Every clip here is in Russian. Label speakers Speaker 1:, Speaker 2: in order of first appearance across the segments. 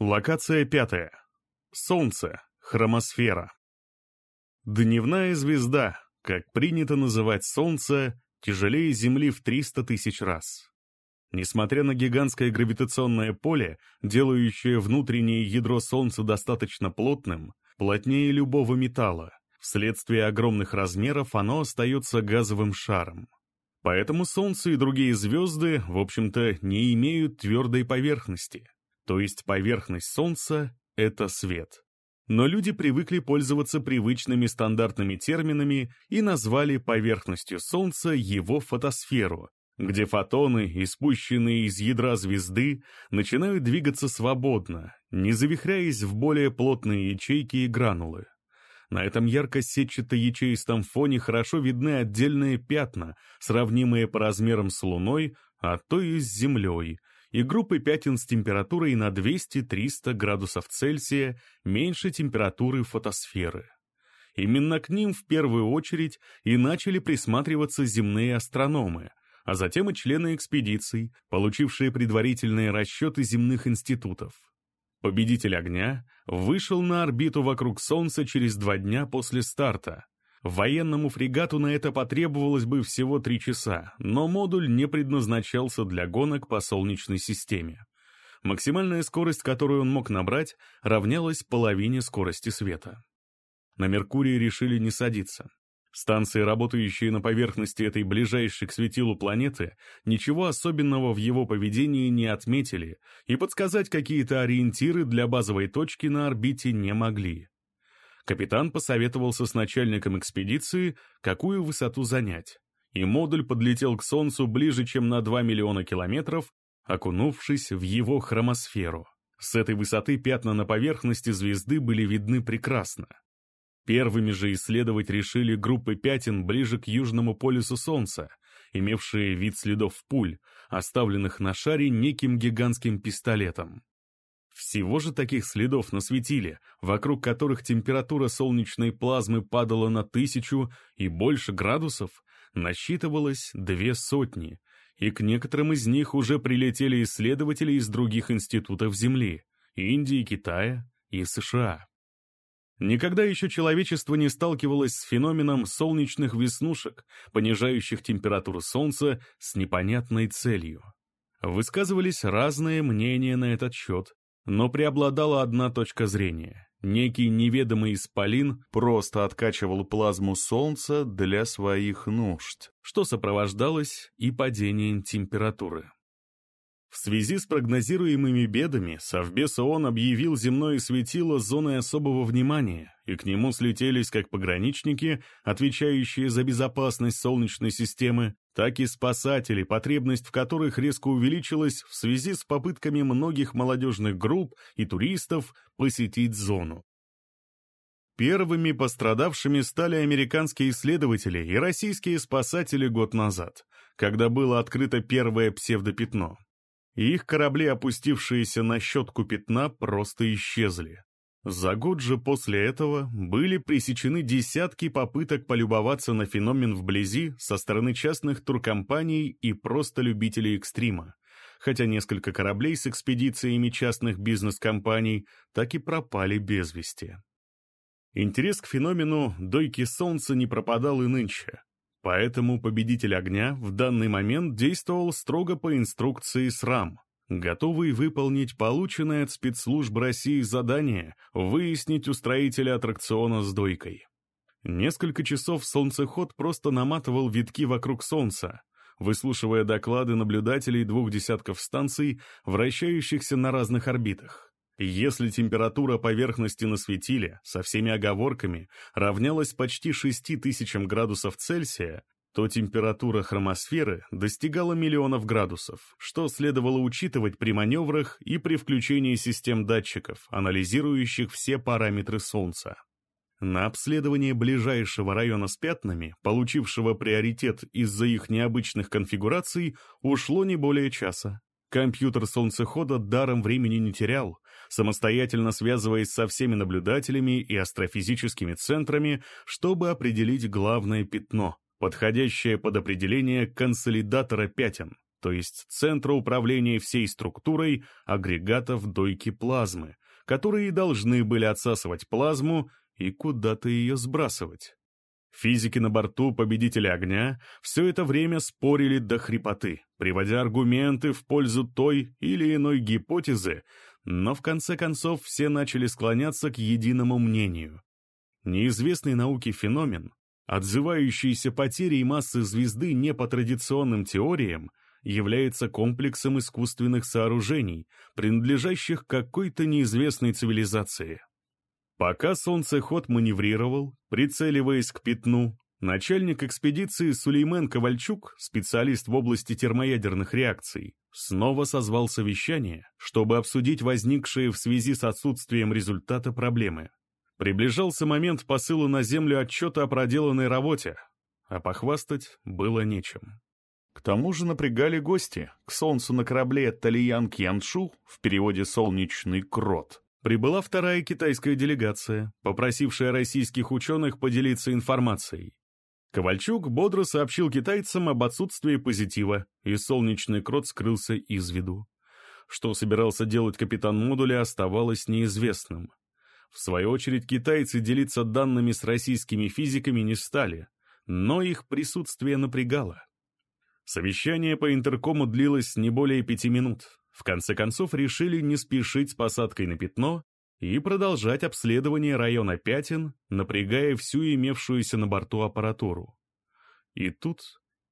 Speaker 1: Локация пятая. Солнце. Хромосфера. Дневная звезда, как принято называть Солнце, тяжелее Земли в 300 тысяч раз. Несмотря на гигантское гравитационное поле, делающее внутреннее ядро Солнца достаточно плотным, плотнее любого металла, вследствие огромных размеров оно остается газовым шаром. Поэтому Солнце и другие звезды, в общем-то, не имеют твердой поверхности, то есть поверхность Солнца — это свет. Но люди привыкли пользоваться привычными стандартными терминами и назвали поверхностью Солнца его фотосферу, где фотоны, испущенные из ядра звезды, начинают двигаться свободно, не завихряясь в более плотные ячейки и гранулы. На этом ярко-сетчато-ячеистом фоне хорошо видны отдельные пятна, сравнимые по размерам с Луной, а то и с Землей, и группы пятен с температурой на 200-300 градусов Цельсия меньше температуры фотосферы. Именно к ним в первую очередь и начали присматриваться земные астрономы – а затем и члены экспедиций, получившие предварительные расчеты земных институтов. Победитель огня вышел на орбиту вокруг Солнца через два дня после старта. Военному фрегату на это потребовалось бы всего три часа, но модуль не предназначался для гонок по Солнечной системе. Максимальная скорость, которую он мог набрать, равнялась половине скорости света. На Меркурии решили не садиться. Станции, работающие на поверхности этой ближайшей к светилу планеты, ничего особенного в его поведении не отметили и подсказать какие-то ориентиры для базовой точки на орбите не могли. Капитан посоветовался с начальником экспедиции, какую высоту занять, и модуль подлетел к Солнцу ближе, чем на 2 миллиона километров, окунувшись в его хромосферу. С этой высоты пятна на поверхности звезды были видны прекрасно. Первыми же исследовать решили группы пятен ближе к южному полюсу Солнца, имевшие вид следов пуль, оставленных на шаре неким гигантским пистолетом. Всего же таких следов на светиле, вокруг которых температура солнечной плазмы падала на тысячу и больше градусов, насчитывалось две сотни, и к некоторым из них уже прилетели исследователи из других институтов Земли — Индии, Китая и США. Никогда еще человечество не сталкивалось с феноменом солнечных веснушек, понижающих температуру Солнца с непонятной целью. Высказывались разные мнения на этот счет, но преобладала одна точка зрения. Некий неведомый исполин просто откачивал плазму Солнца для своих нужд, что сопровождалось и падением температуры. В связи с прогнозируемыми бедами Совбез ООН объявил земное светило зоной особого внимания, и к нему слетелись как пограничники, отвечающие за безопасность Солнечной системы, так и спасатели, потребность в которых резко увеличилась в связи с попытками многих молодежных групп и туристов посетить зону. Первыми пострадавшими стали американские исследователи и российские спасатели год назад, когда было открыто первое псевдопятно их корабли, опустившиеся на щетку пятна, просто исчезли. За год же после этого были пресечены десятки попыток полюбоваться на феномен вблизи со стороны частных туркомпаний и просто любителей экстрима, хотя несколько кораблей с экспедициями частных бизнес-компаний так и пропали без вести. Интерес к феномену «дойки солнца» не пропадал и нынче. Поэтому победитель огня в данный момент действовал строго по инструкции СРАМ, готовый выполнить полученное от спецслужб России задание выяснить у строителя аттракциона с дойкой. Несколько часов солнцеход просто наматывал витки вокруг Солнца, выслушивая доклады наблюдателей двух десятков станций, вращающихся на разных орбитах. Если температура поверхности на светиле со всеми оговорками равнялась почти 6000 градусов Цельсия, то температура хромосферы достигала миллионов градусов, что следовало учитывать при маневрах и при включении систем датчиков, анализирующих все параметры Солнца. На обследование ближайшего района с пятнами, получившего приоритет из-за их необычных конфигураций, ушло не более часа. Компьютер солнцехода даром времени не терял, самостоятельно связываясь со всеми наблюдателями и астрофизическими центрами, чтобы определить главное пятно, подходящее под определение консолидатора пятен, то есть центра управления всей структурой агрегатов дойки плазмы, которые должны были отсасывать плазму и куда-то ее сбрасывать. Физики на борту «Победителя огня» все это время спорили до хрипоты, приводя аргументы в пользу той или иной гипотезы, но в конце концов все начали склоняться к единому мнению. Неизвестный науке феномен, отзывающийся потерей массы звезды не по традиционным теориям, является комплексом искусственных сооружений, принадлежащих какой-то неизвестной цивилизации. Пока солнцеход маневрировал, прицеливаясь к пятну, начальник экспедиции Сулеймен Ковальчук, специалист в области термоядерных реакций, снова созвал совещание, чтобы обсудить возникшие в связи с отсутствием результата проблемы. Приближался момент посыла на Землю отчета о проделанной работе, а похвастать было нечем. К тому же напрягали гости. К Солнцу на корабле Талиян Кьяншу, в переводе «Солнечный крот», прибыла вторая китайская делегация, попросившая российских ученых поделиться информацией. Ковальчук бодро сообщил китайцам об отсутствии позитива, и солнечный крот скрылся из виду. Что собирался делать капитан модуля, оставалось неизвестным. В свою очередь, китайцы делиться данными с российскими физиками не стали, но их присутствие напрягало. Совещание по интеркому длилось не более пяти минут, в конце концов решили не спешить с посадкой на пятно и продолжать обследование района пятен, напрягая всю имевшуюся на борту аппаратуру. И тут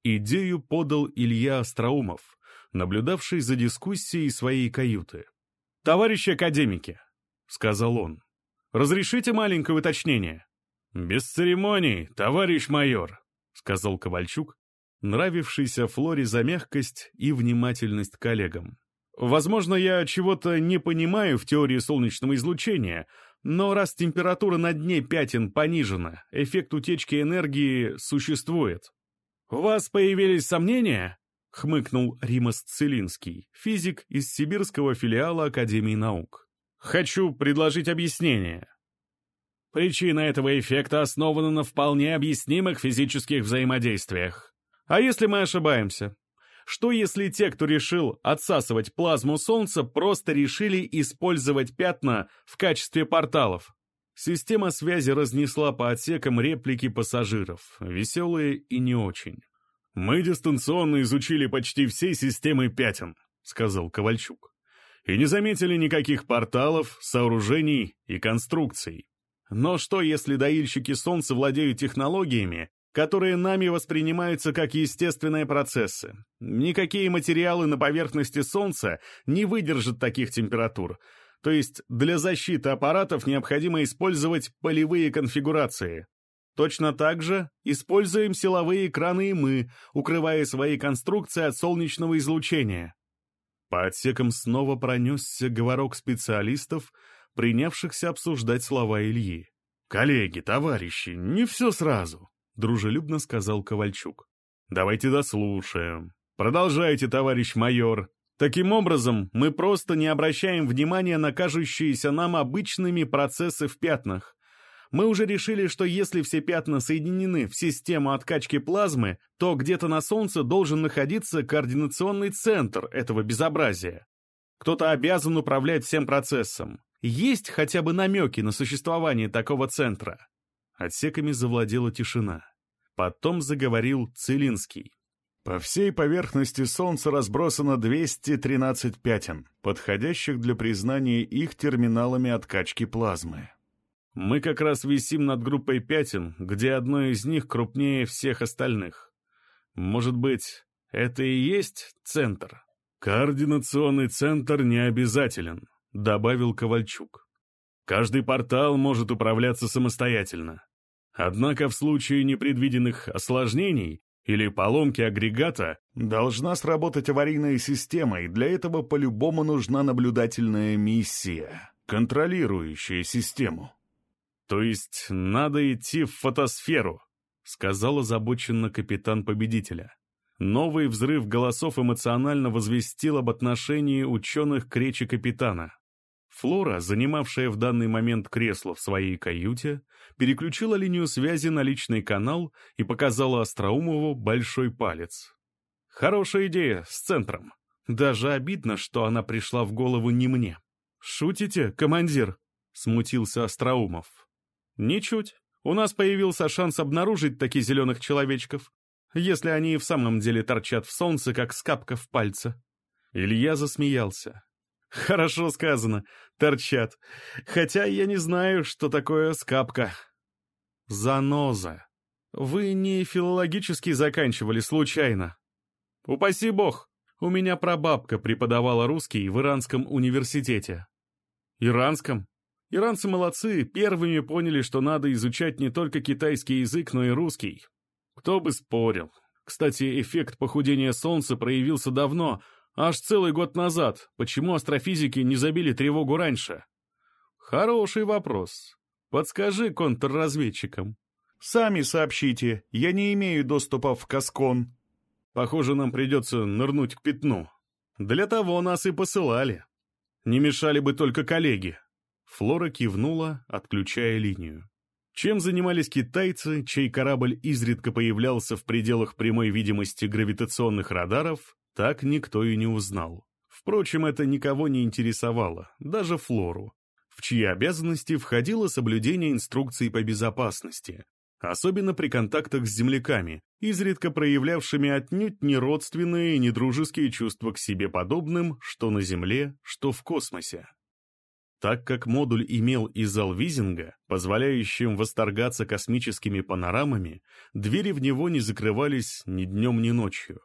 Speaker 1: идею подал Илья Остроумов, наблюдавший за дискуссией своей каюты. «Товарищи академики», — сказал он, — «разрешите маленькое уточнение?» «Без церемоний, товарищ майор», — сказал Ковальчук, нравившийся Флоре за мягкость и внимательность к коллегам. Возможно, я чего-то не понимаю в теории солнечного излучения, но раз температура на дне пятен понижена, эффект утечки энергии существует. «У вас появились сомнения?» — хмыкнул Римас Целинский, физик из сибирского филиала Академии наук. «Хочу предложить объяснение. Причина этого эффекта основана на вполне объяснимых физических взаимодействиях. А если мы ошибаемся? Что если те, кто решил отсасывать плазму Солнца, просто решили использовать пятна в качестве порталов? Система связи разнесла по отсекам реплики пассажиров, веселые и не очень. «Мы дистанционно изучили почти все системы пятен», — сказал Ковальчук, «и не заметили никаких порталов, сооружений и конструкций. Но что, если доильщики Солнца владеют технологиями, которые нами воспринимаются как естественные процессы. Никакие материалы на поверхности Солнца не выдержат таких температур. То есть для защиты аппаратов необходимо использовать полевые конфигурации. Точно так же используем силовые экраны и мы, укрывая свои конструкции от солнечного излучения. По отсекам снова пронесся говорок специалистов, принявшихся обсуждать слова Ильи. «Коллеги, товарищи, не все сразу. — дружелюбно сказал Ковальчук. «Давайте дослушаем. Продолжайте, товарищ майор. Таким образом, мы просто не обращаем внимания на кажущиеся нам обычными процессы в пятнах. Мы уже решили, что если все пятна соединены в систему откачки плазмы, то где-то на Солнце должен находиться координационный центр этого безобразия. Кто-то обязан управлять всем процессом. Есть хотя бы намеки на существование такого центра?» Отсеками завладела тишина. Потом заговорил Целинский. По всей поверхности Солнца разбросано 213 пятен, подходящих для признания их терминалами откачки плазмы. Мы как раз висим над группой пятен, где одно из них крупнее всех остальных. Может быть, это и есть центр? Координационный центр не обязателен, добавил Ковальчук. Каждый портал может управляться самостоятельно. Однако в случае непредвиденных осложнений или поломки агрегата должна сработать аварийная система, и для этого по-любому нужна наблюдательная миссия, контролирующая систему. «То есть надо идти в фотосферу», — сказал озабоченно капитан победителя. Новый взрыв голосов эмоционально возвестил об отношении ученых к речи капитана. Флора, занимавшая в данный момент кресло в своей каюте, переключила линию связи на личный канал и показала Остроумову большой палец. Хорошая идея, с центром. Даже обидно, что она пришла в голову не мне. «Шутите, командир?» — смутился Остроумов. «Ничуть. У нас появился шанс обнаружить таких зеленых человечков, если они и в самом деле торчат в солнце, как скапка в пальце». Илья засмеялся. «Хорошо сказано. Торчат. Хотя я не знаю, что такое скапка». «Заноза. Вы не филологически заканчивали случайно?» «Упаси бог. У меня прабабка преподавала русский в Иранском университете». «Иранском?» Иранцы молодцы, первыми поняли, что надо изучать не только китайский язык, но и русский. Кто бы спорил. Кстати, эффект похудения Солнца проявился давно, аж целый год назад. Почему астрофизики не забили тревогу раньше? Хороший вопрос. Подскажи контрразведчикам. Сами сообщите, я не имею доступа в Каскон. Похоже, нам придется нырнуть к пятну. Для того нас и посылали. Не мешали бы только коллеги. Флора кивнула, отключая линию. Чем занимались китайцы, чей корабль изредка появлялся в пределах прямой видимости гравитационных радаров, так никто и не узнал. Впрочем, это никого не интересовало, даже Флору, в чьи обязанности входило соблюдение инструкций по безопасности, особенно при контактах с земляками, изредка проявлявшими отнюдь не родственные и не дружеские чувства к себе подобным, что на Земле, что в космосе. Так как модуль имел и зал визинга, позволяющим восторгаться космическими панорамами, двери в него не закрывались ни днем, ни ночью.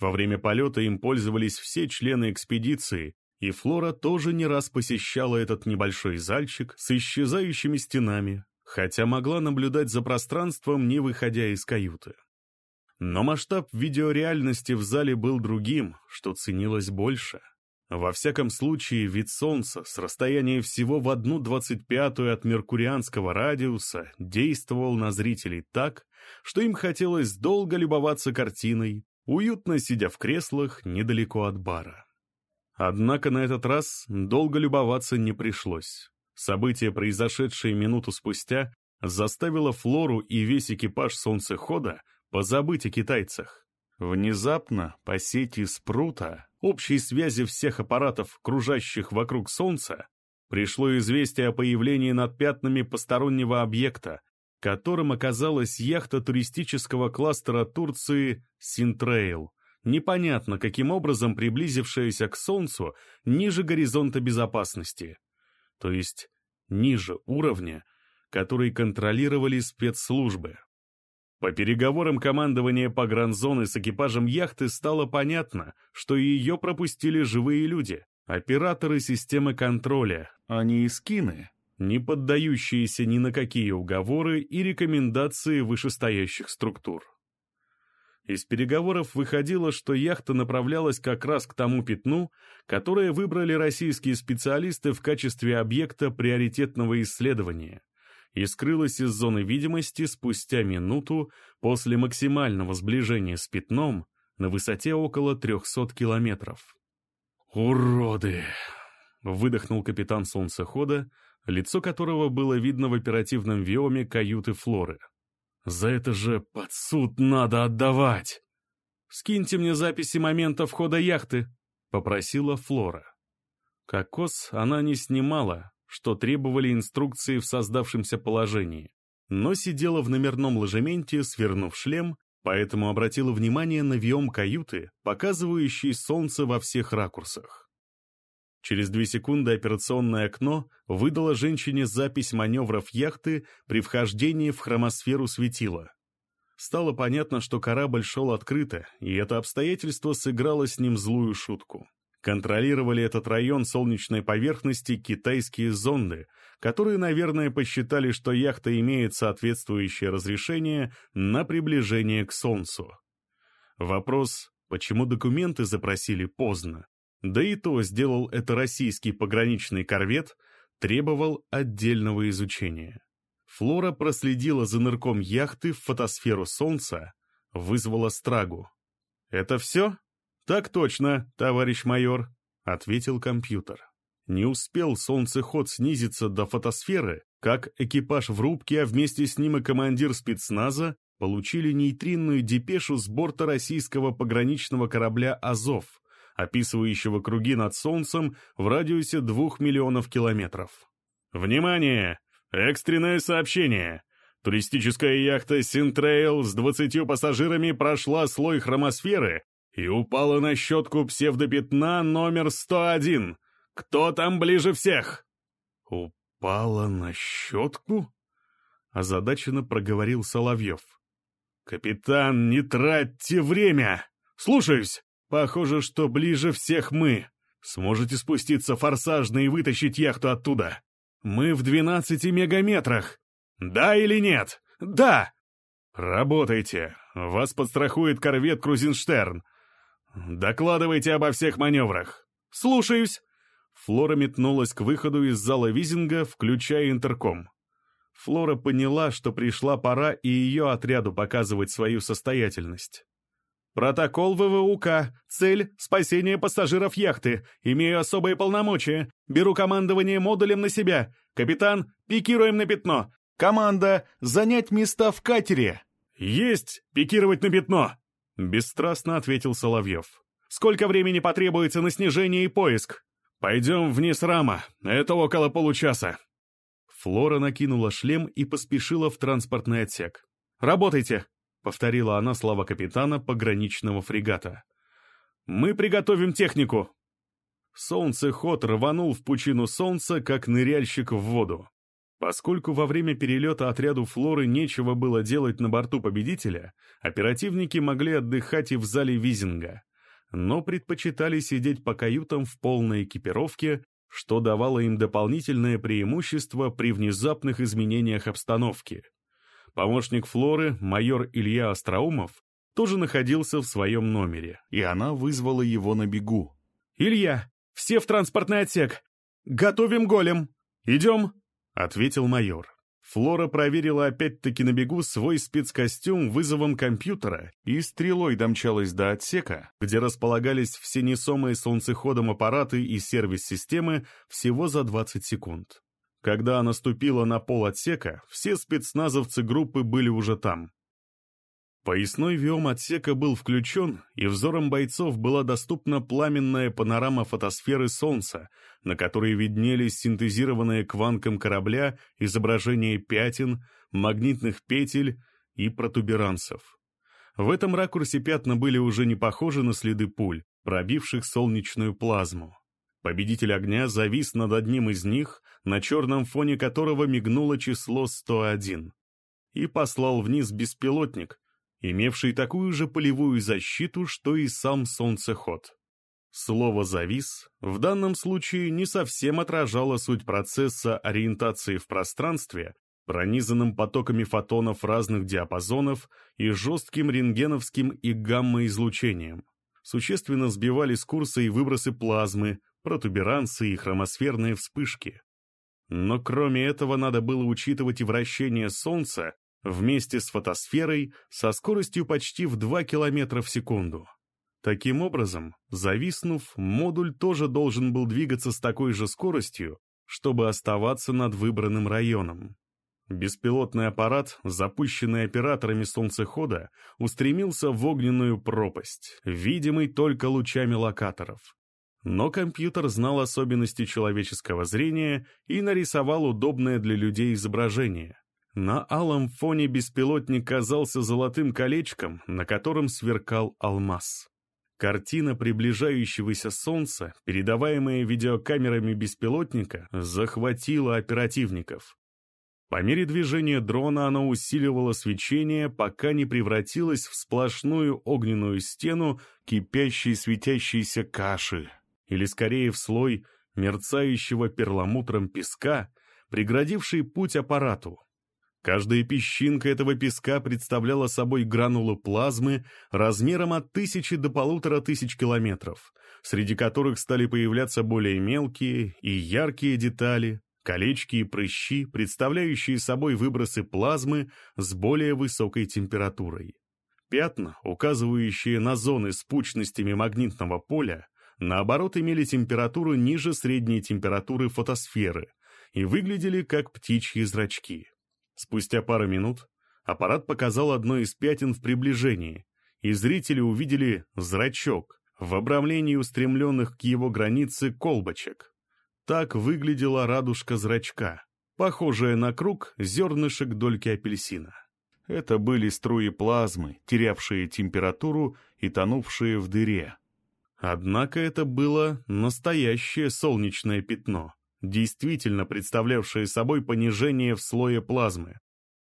Speaker 1: Во время полета им пользовались все члены экспедиции, и Флора тоже не раз посещала этот небольшой зальчик с исчезающими стенами, хотя могла наблюдать за пространством, не выходя из каюты. Но масштаб видеореальности в зале был другим, что ценилось больше — во всяком случае, вид Солнца с расстояния всего в одну двадцать пятую от меркурианского радиуса действовал на зрителей так, что им хотелось долго любоваться картиной, уютно сидя в креслах недалеко от бара. Однако на этот раз долго любоваться не пришлось. Событие, произошедшее минуту спустя, заставило Флору и весь экипаж солнцехода позабыть о китайцах. Внезапно по сети спрута общей связи всех аппаратов, кружащих вокруг Солнца, пришло известие о появлении над пятнами постороннего объекта, которым оказалась яхта туристического кластера Турции «Синтрейл», непонятно каким образом приблизившаяся к Солнцу ниже горизонта безопасности, то есть ниже уровня, который контролировали спецслужбы. По переговорам командования погранзоны с экипажем яхты стало понятно, что ее пропустили живые люди, операторы системы контроля, а не эскины, не поддающиеся ни на какие уговоры и рекомендации вышестоящих структур. Из переговоров выходило, что яхта направлялась как раз к тому пятну, которое выбрали российские специалисты в качестве объекта приоритетного исследования и скрылась из зоны видимости спустя минуту после максимального сближения с пятном на высоте около 300 километров. «Уроды!» — выдохнул капитан солнцехода, лицо которого было видно в оперативном виоме каюты Флоры. «За это же под суд надо отдавать!» «Скиньте мне записи момента входа яхты», — попросила Флора. Кокос она не снимала, что требовали инструкции в создавшемся положении, но сидела в номерном ложементе, свернув шлем, поэтому обратила внимание на виом каюты, показывающий солнце во всех ракурсах. Через две секунды операционное окно выдало женщине запись маневров яхты при вхождении в хромосферу светила. Стало понятно, что корабль шел открыто, и это обстоятельство сыграло с ним злую шутку. Контролировали этот район солнечной поверхности китайские зонды, которые, наверное, посчитали, что яхта имеет соответствующее разрешение на приближение к Солнцу. Вопрос, почему документы запросили поздно, да и то сделал это российский пограничный корвет, требовал отдельного изучения. Флора проследила за нырком яхты в фотосферу Солнца, вызвала страгу. «Это все?» «Так точно, товарищ майор», — ответил компьютер. Не успел солнцеход снизиться до фотосферы, как экипаж в рубке, а вместе с ним и командир спецназа, получили нейтринную депешу с борта российского пограничного корабля «Азов», описывающего круги над Солнцем в радиусе двух миллионов километров. «Внимание! Экстренное сообщение! Туристическая яхта «Синтрейл» с двадцатью пассажирами прошла слой хромосферы и упала на щетку псевдопятна номер 101. Кто там ближе всех?» «Упала на щетку?» — озадаченно проговорил Соловьев. «Капитан, не тратьте время! Слушаюсь! Похоже, что ближе всех мы. Сможете спуститься форсажно и вытащить яхту оттуда? Мы в 12 мегаметрах. Да или нет? Да! Работайте. Вас подстрахует корвет Крузенштерн. Докладывайте обо всех маневрах. Слушаюсь. Флора метнулась к выходу из зала визинга, включая интерком. Флора поняла, что пришла пора и ее отряду показывать свою состоятельность. «Протокол ВВУК. Цель — спасение пассажиров яхты. Имею особые полномочия. Беру командование модулем на себя. Капитан, пикируем на пятно. Команда — занять места в катере». «Есть! Пикировать на пятно!» — бесстрастно ответил Соловьев. «Сколько времени потребуется на снижение и поиск?» «Пойдем вниз рама. Это около получаса». Флора накинула шлем и поспешила в транспортный отсек. «Работайте!» — повторила она слова капитана пограничного фрегата. «Мы приготовим технику!» Солнцеход рванул в пучину солнца, как ныряльщик в воду. Поскольку во время перелета отряду Флоры нечего было делать на борту победителя, оперативники могли отдыхать и в зале Визинга, но предпочитали сидеть по каютам в полной экипировке, что давало им дополнительное преимущество при внезапных изменениях обстановки. Помощник Флоры, майор Илья Остроумов, тоже находился в своем номере, и она вызвала его на бегу. «Илья, все в транспортный отсек! Готовим голем! Идем!» — ответил майор. Флора проверила опять-таки на бегу свой спецкостюм вызовом компьютера и стрелой домчалась до отсека, где располагались все несомые солнцеходом аппараты и сервис-системы всего за 20 секунд. Когда она ступила на пол отсека, все спецназовцы группы были уже там. Поясной виом отсека был включен, и взором бойцов была доступна пламенная панорама фотосферы Солнца, на которой виднелись синтезированные кванком корабля изображения пятен, магнитных петель и протуберанцев. В этом ракурсе пятна были уже не похожи на следы пуль, пробивших солнечную плазму. Победитель огня завис над одним из них, на черном фоне которого мигнуло число 101, и послал вниз беспилотник, имевший такую же полевую защиту, что и сам солнцеход. Слово «завис» в данном случае не совсем отражало суть процесса ориентации в пространстве, пронизанным потоками фотонов разных диапазонов и жестким рентгеновским и гамма-излучением. Существенно сбивали с курса и выбросы плазмы, протуберанцы и хромосферные вспышки. Но кроме этого надо было учитывать и вращение Солнца вместе с фотосферой со скоростью почти в 2 км в секунду. Таким образом, зависнув, модуль тоже должен был двигаться с такой же скоростью, чтобы оставаться над выбранным районом. Беспилотный аппарат, запущенный операторами солнцехода, устремился в огненную пропасть, видимый только лучами локаторов. Но компьютер знал особенности человеческого зрения и нарисовал удобное для людей изображение. На алом фоне беспилотник казался золотым колечком, на котором сверкал алмаз. Картина приближающегося солнца, передаваемая видеокамерами беспилотника, захватила оперативников. По мере движения дрона оно усиливало свечение, пока не превратилось в сплошную огненную стену кипящей светящейся каши, или скорее в слой мерцающего перламутром песка, преградивший путь аппарату. Каждая песчинка этого песка представляла собой гранулу плазмы размером от тысячи до полутора тысяч километров, среди которых стали появляться более мелкие и яркие детали, колечки и прыщи, представляющие собой выбросы плазмы с более высокой температурой. Пятна, указывающие на зоны с пучностями магнитного поля, наоборот имели температуру ниже средней температуры фотосферы и выглядели как птичьи зрачки. Спустя пару минут Аппарат показал одно из пятен в приближении, и зрители увидели зрачок в обрамлении устремленных к его границе колбочек. Так выглядела радужка зрачка, похожая на круг зернышек дольки апельсина. Это были струи плазмы, терявшие температуру и тонувшие в дыре. Однако это было настоящее солнечное пятно, действительно представлявшее собой понижение в слое плазмы.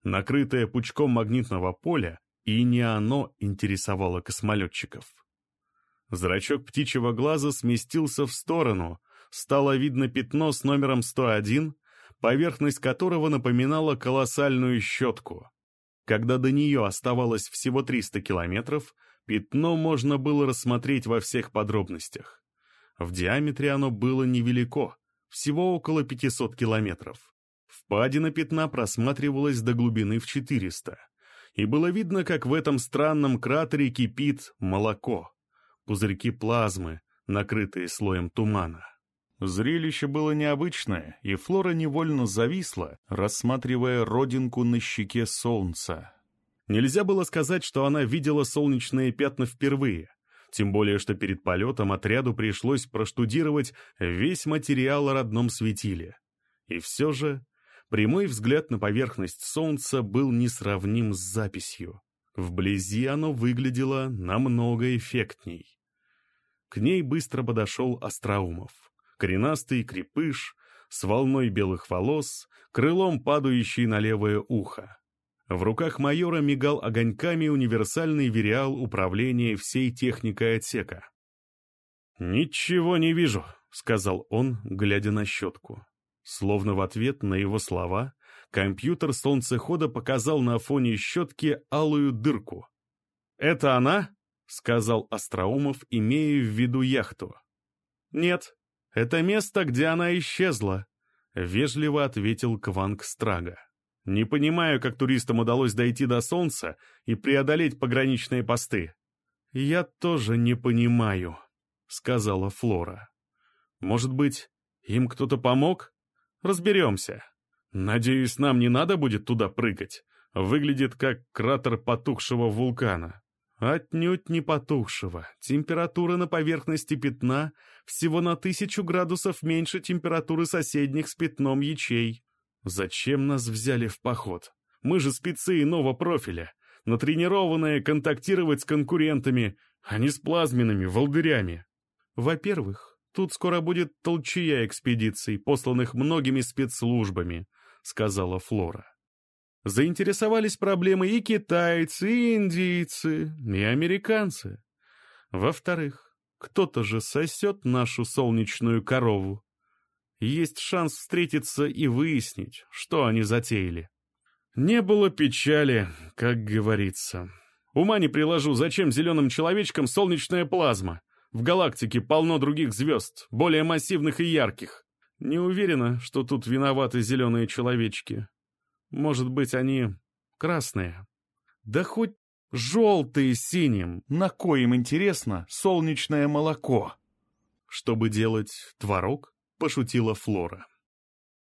Speaker 1: Накрытое пучком магнитного поля, и не оно интересовало космолетчиков. Зрачок птичьего глаза сместился в сторону, стало видно пятно с номером 101, поверхность которого напоминала колоссальную щетку. Когда до нее оставалось всего 300 километров, пятно можно было рассмотреть во всех подробностях. В диаметре оно было невелико, всего около 500 километров. Впадина пятна просматривалась до глубины в 400, и было видно, как в этом странном кратере кипит молоко, пузырьки плазмы, накрытые слоем тумана. Зрелище было необычное, и Флора невольно зависла, рассматривая родинку на щеке солнца. Нельзя было сказать, что она видела солнечные пятна впервые, тем более что перед полетом отряду пришлось проштудировать весь материал о родном светиле. И все же прямой взгляд на поверхность солнца был несравним с записью. Вблизи оно выглядело намного эффектней. К ней быстро подошел Остроумов коренастый крепыш, с волной белых волос, крылом падающий на левое ухо. В руках майора мигал огоньками универсальный вериал управления всей техникой отсека. «Ничего не вижу», — сказал он, глядя на щетку. Словно в ответ на его слова, компьютер солнцехода показал на фоне щетки алую дырку. «Это она?» — сказал Остроумов, имея в виду яхту. «Нет, «Это место, где она исчезла», — вежливо ответил Кванг Страга. «Не понимаю, как туристам удалось дойти до Солнца и преодолеть пограничные посты». «Я тоже не понимаю», — сказала Флора. «Может быть, им кто-то помог? Разберемся. Надеюсь, нам не надо будет туда прыгать. Выглядит как кратер потухшего вулкана». Отнюдь не потухшего. Температура на поверхности пятна всего на тысячу градусов меньше температуры соседних с пятном ячей. Зачем нас взяли в поход? Мы же спецы иного профиля, натренированные контактировать с конкурентами, а не с плазменными волдырями. Во-первых, тут скоро будет толчья экспедиций, посланных многими спецслужбами, сказала Флора. Заинтересовались проблемой и китайцы, и индийцы, и американцы. Во-вторых, кто-то же сосет нашу солнечную корову. Есть шанс встретиться и выяснить, что они затеяли. Не было печали, как говорится. Ума не приложу, зачем зеленым человечкам солнечная плазма? В галактике полно других звезд, более массивных и ярких. Не уверена, что тут виноваты зеленые человечки. Может быть, они красные. Да хоть желтые синим. На коим интересно солнечное молоко. Чтобы делать творог, пошутила Флора.